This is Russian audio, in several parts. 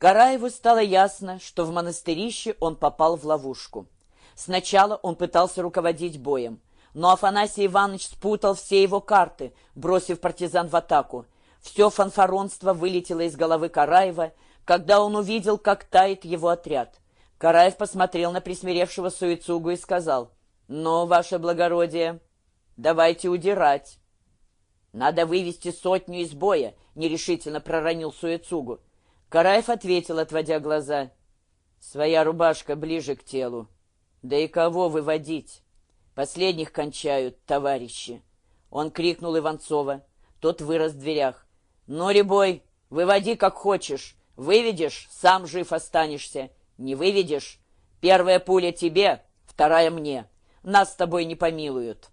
Караеву стало ясно, что в монастырище он попал в ловушку. Сначала он пытался руководить боем, но Афанасий Иванович спутал все его карты, бросив партизан в атаку. Все фанфаронство вылетело из головы Караева, когда он увидел, как тает его отряд. Караев посмотрел на присмиревшего Суицугу и сказал, «Ну, ваше благородие, давайте удирать». «Надо вывести сотню из боя», — нерешительно проронил Суицугу. Караев ответил, отводя глаза. «Своя рубашка ближе к телу. Да и кого выводить? Последних кончают, товарищи!» Он крикнул Иванцова. Тот вырос в дверях. «Ну, Рябой, выводи как хочешь. Выведешь — сам жив останешься. Не выведешь — первая пуля тебе, вторая мне. Нас с тобой не помилуют».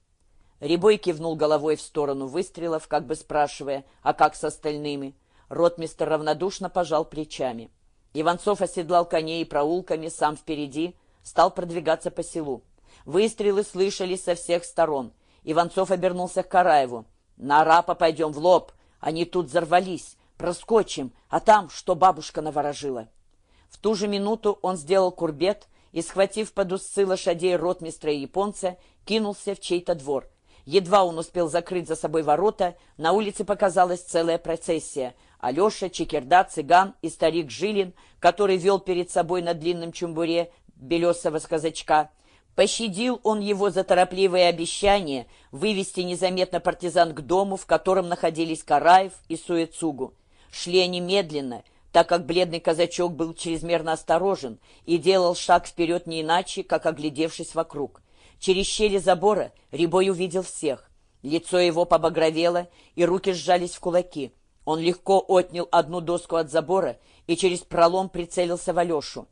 Рябой кивнул головой в сторону выстрелов, как бы спрашивая, а как с остальными. Ротмистер равнодушно пожал плечами. Иванцов оседлал коней и проулками, сам впереди, стал продвигаться по селу. Выстрелы слышались со всех сторон. Иванцов обернулся к Караеву. «На арапа пойдем в лоб. Они тут взорвались. Проскочим. А там, что бабушка наворожила». В ту же минуту он сделал курбет и, схватив под усы лошадей ротмистра и японца, кинулся в чей-то двор. Едва он успел закрыть за собой ворота, на улице показалась целая процессия — Алеша, Чекерда, Цыган и старик Жилин, который вел перед собой на длинном чумбуре белесого сказачка. Пощадил он его за торопливое обещание вывести незаметно партизан к дому, в котором находились Караев и Суэцугу. Шли они медленно, так как бледный казачок был чрезмерно осторожен и делал шаг вперед не иначе, как оглядевшись вокруг. Через щели забора Рябой увидел всех. Лицо его побагровело, и руки сжались в кулаки. Он легко отнял одну доску от забора и через пролом прицелился в Алешу.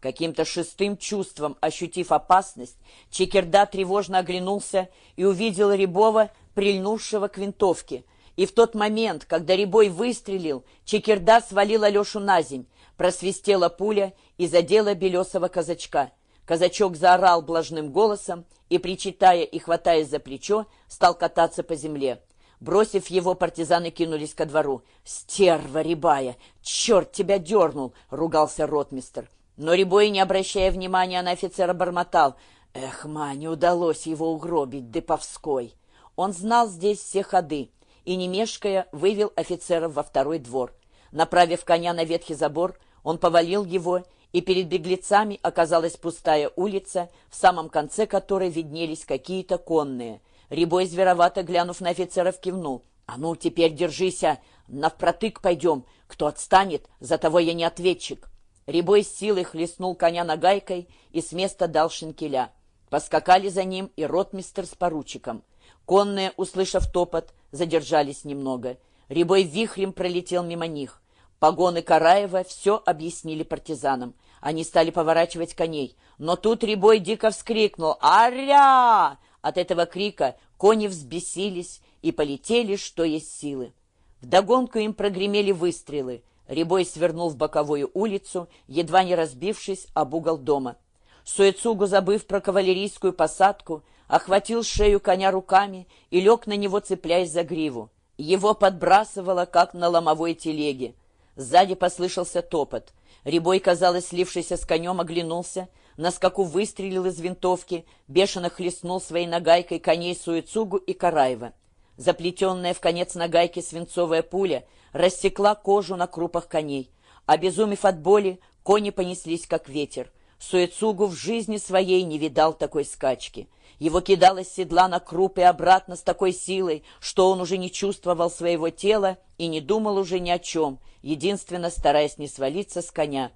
Каким-то шестым чувством, ощутив опасность, Чекерда тревожно оглянулся и увидел Рябова, прильнувшего к винтовке. И в тот момент, когда Рябой выстрелил, Чекерда свалил Алешу на земь, просвистела пуля и задела белесого казачка. Казачок заорал блажным голосом и, причитая и хватаясь за плечо, стал кататься по земле. Бросив его, партизаны кинулись ко двору. «Стерва рябая! Черт тебя дернул!» — ругался ротмистер. Но Рябой, не обращая внимания на офицера, бормотал. «Эх, ма, не удалось его угробить, Деповской!» Он знал здесь все ходы и, не мешкая, вывел офицеров во второй двор. Направив коня на ветхий забор, он повалил его, и перед беглецами оказалась пустая улица, в самом конце которой виднелись какие-то конные — Рябой зверовато, глянув на офицеров, кивнул. «А ну, теперь держися, навпротык пойдем. Кто отстанет, за того я не ответчик». Рябой с силой хлестнул коня нагайкой и с места дал шинкеля. Поскакали за ним и ротмистер с поручиком. Конные, услышав топот, задержались немного. Рябой вихрем пролетел мимо них. Погоны Караева все объяснили партизанам. Они стали поворачивать коней. Но тут Рябой дико вскрикнул «Аря!» От этого крика кони взбесились и полетели, что есть силы. Вдогонку им прогремели выстрелы. Рябой свернул в боковую улицу, едва не разбившись об угол дома. Суэцугу, забыв про кавалерийскую посадку, охватил шею коня руками и лег на него, цепляясь за гриву. Его подбрасывало, как на ломовой телеге. Сзади послышался топот. Рябой, казалось, слившийся с конем, оглянулся, на скаку выстрелил из винтовки, бешено хлестнул своей нагайкой коней Суицугу и Караева. Заплетенная в конец нагайки свинцовая пуля рассекла кожу на крупах коней. Обезумев от боли, кони понеслись, как ветер. Суэцугу в жизни своей не видал такой скачки. Его кидало с седла на круп и обратно с такой силой, что он уже не чувствовал своего тела и не думал уже ни о чем, единственно стараясь не свалиться с коня.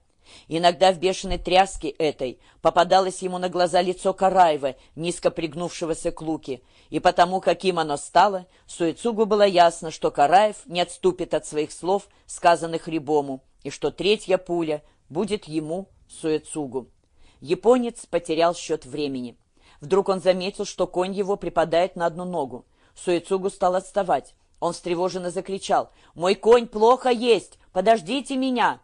Иногда в бешеной тряске этой попадалось ему на глаза лицо Караева, низко пригнувшегося к луке, и потому, каким оно стало, Суицугу было ясно, что Караев не отступит от своих слов, сказанных Рибому, и что третья пуля будет ему, Суицугу. Японец потерял счет времени. Вдруг он заметил, что конь его припадает на одну ногу. Суицугу стал отставать. Он встревоженно закричал «Мой конь плохо есть! Подождите меня!»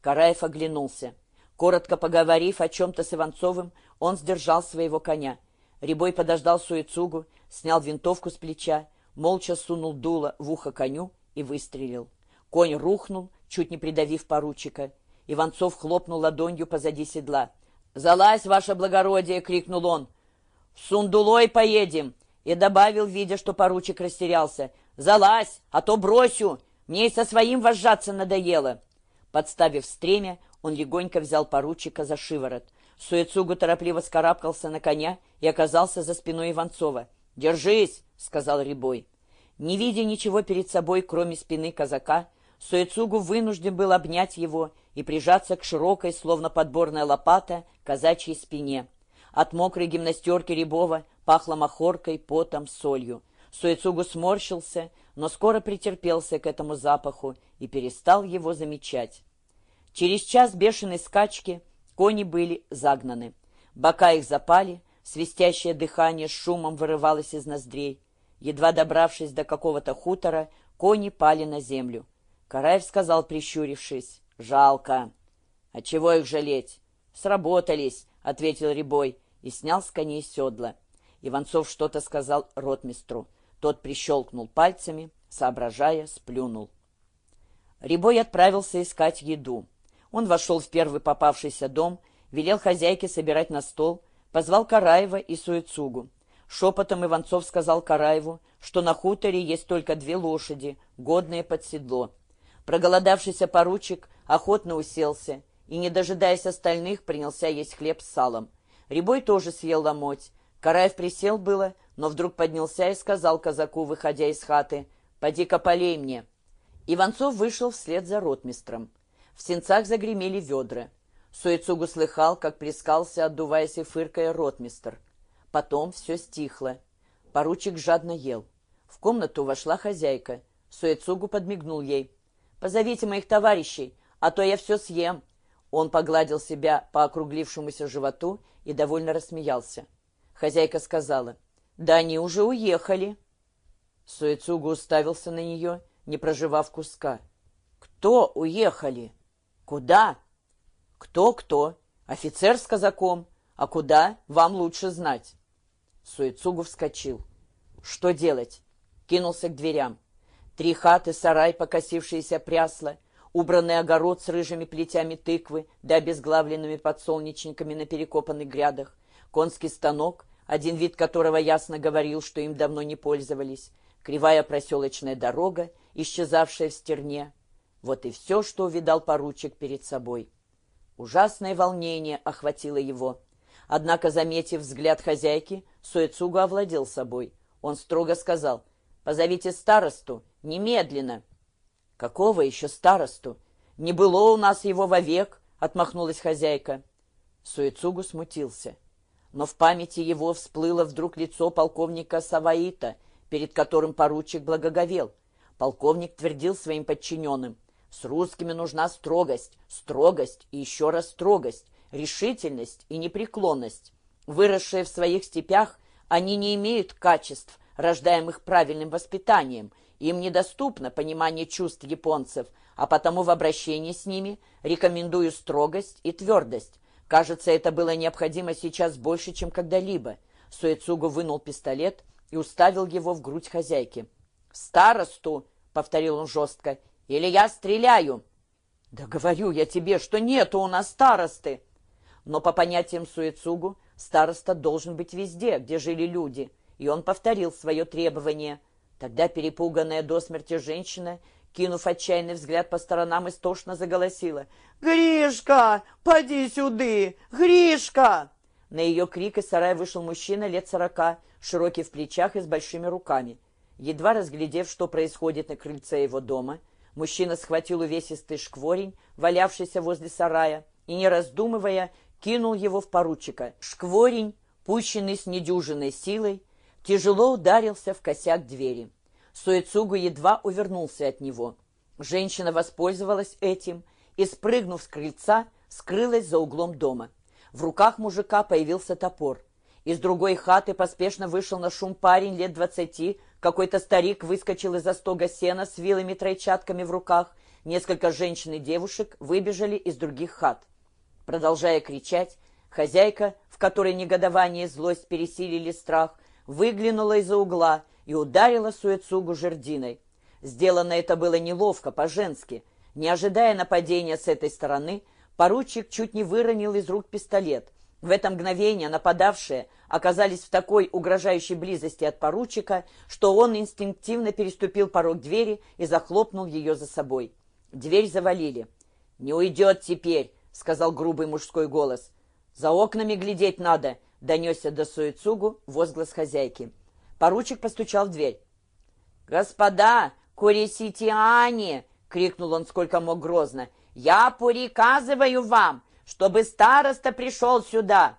Караев оглянулся. Коротко поговорив о чем-то с Иванцовым, он сдержал своего коня. Рябой подождал Суицугу, снял винтовку с плеча, молча сунул дуло в ухо коню и выстрелил. Конь рухнул, чуть не придавив поручика. Иванцов хлопнул ладонью позади седла. «Залазь, ваше благородие!» — крикнул он. «В Сундулой поедем!» И добавил, видя, что поручик растерялся. «Залазь, а то бросю! Мне и со своим вожжаться надоело!» Подставив стремя, он легонько взял поручика за шиворот. Суэцугу торопливо скарабкался на коня и оказался за спиной Иванцова. «Держись!» — сказал Рябой. Не видя ничего перед собой, кроме спины казака, Суэцугу вынужден был обнять его и прижаться к широкой, словно подборная лопата, казачьей спине. От мокрой гимнастерки Рябова пахло махоркой, потом, солью. Суэцугу сморщился, но скоро претерпелся к этому запаху и перестал его замечать. Через час бешеной скачки кони были загнаны. Бока их запали, свистящее дыхание с шумом вырывалось из ноздрей. Едва добравшись до какого-то хутора, кони пали на землю. Караев сказал, прищурившись, «Жалко». «А чего их жалеть?» «Сработались», — ответил Рябой и снял с коней седла. Иванцов что-то сказал ротмистру. Тот прищелкнул пальцами, соображая, сплюнул. Рябой отправился искать еду. Он вошел в первый попавшийся дом, велел хозяйке собирать на стол, позвал Караева и Суэцугу. Шепотом Иванцов сказал Караеву, что на хуторе есть только две лошади, годные под седло. Проголодавшийся поручик охотно уселся и, не дожидаясь остальных, принялся есть хлеб с салом. Рябой тоже съел ломоть. Караев присел было, но вдруг поднялся и сказал казаку, выходя из хаты, «Поди-ка полей мне». Иванцов вышел вслед за ротмистром. В сенцах загремели ведра. Суэцугу слыхал, как плескался, отдуваясь и фыркая, ротмистр. Потом все стихло. Поручик жадно ел. В комнату вошла хозяйка. Суэцугу подмигнул ей. «Позовите моих товарищей, а то я все съем». Он погладил себя по округлившемуся животу и довольно рассмеялся. Хозяйка сказала, «Да они уже уехали». Суэцугу уставился на нее, не проживав куска. «Кто уехали?» «Куда?» «Кто-кто? Офицер с казаком. А куда, вам лучше знать». Суицугу вскочил. «Что делать?» Кинулся к дверям. Три хаты, сарай, покосившиеся прясла, убранный огород с рыжими плетями тыквы да обезглавленными подсолнечниками на перекопанных грядах, конский станок, один вид которого ясно говорил, что им давно не пользовались, кривая проселочная дорога, исчезавшая в стерне, вот и все, что увидал поручик перед собой. Ужасное волнение охватило его. Однако, заметив взгляд хозяйки, Суэцугу овладел собой. Он строго сказал, «Позовите старосту, немедленно». «Какого еще старосту? Не было у нас его вовек», — отмахнулась хозяйка. Суэцугу смутился. Но в памяти его всплыло вдруг лицо полковника Саваита, перед которым поручик благоговел. Полковник твердил своим подчиненным — с русскими нужна строгость, строгость и еще раз строгость, решительность и непреклонность. Выросшие в своих степях, они не имеют качеств, рождаемых правильным воспитанием, им недоступно понимание чувств японцев, а потому в обращении с ними рекомендую строгость и твердость. Кажется, это было необходимо сейчас больше, чем когда-либо. Суэцугу вынул пистолет и уставил его в грудь хозяйки. «Старосту!» — повторил он жестко. Или я стреляю?» «Да говорю я тебе, что нету у нас старосты!» Но по понятиям Суэцугу староста должен быть везде, где жили люди, и он повторил свое требование. Тогда перепуганная до смерти женщина, кинув отчаянный взгляд по сторонам, истошно заголосила. «Гришка, поди сюды! Гришка!» На ее крик из сарая вышел мужчина лет сорока, широкий в плечах и с большими руками. Едва разглядев, что происходит на крыльце его дома, Мужчина схватил увесистый шкворень, валявшийся возле сарая, и, не раздумывая, кинул его в поручика. Шкворень, пущенный с недюжиной силой, тяжело ударился в косяк двери. Суэцугу едва увернулся от него. Женщина воспользовалась этим и, спрыгнув с крыльца, скрылась за углом дома. В руках мужика появился топор. Из другой хаты поспешно вышел на шум парень лет двадцати какой-то старик выскочил из-за стога сена с вилами-тройчатками в руках. Несколько женщин и девушек выбежали из других хат. Продолжая кричать, хозяйка, в которой негодование и злость пересилили страх, выглянула из-за угла и ударила Суэцугу жердиной. Сделано это было неловко, по-женски. Не ожидая нападения с этой стороны, Поручик чуть не выронил из рук пистолет. В это мгновение нападавшие оказались в такой угрожающей близости от поручика, что он инстинктивно переступил порог двери и захлопнул ее за собой. Дверь завалили. «Не уйдет теперь», — сказал грубый мужской голос. «За окнами глядеть надо», — донесся до Суицугу возглас хозяйки. Поручик постучал в дверь. «Господа, куриситиане!» — крикнул он сколько мог грозно. «Я приказываю вам, чтобы староста пришел сюда!»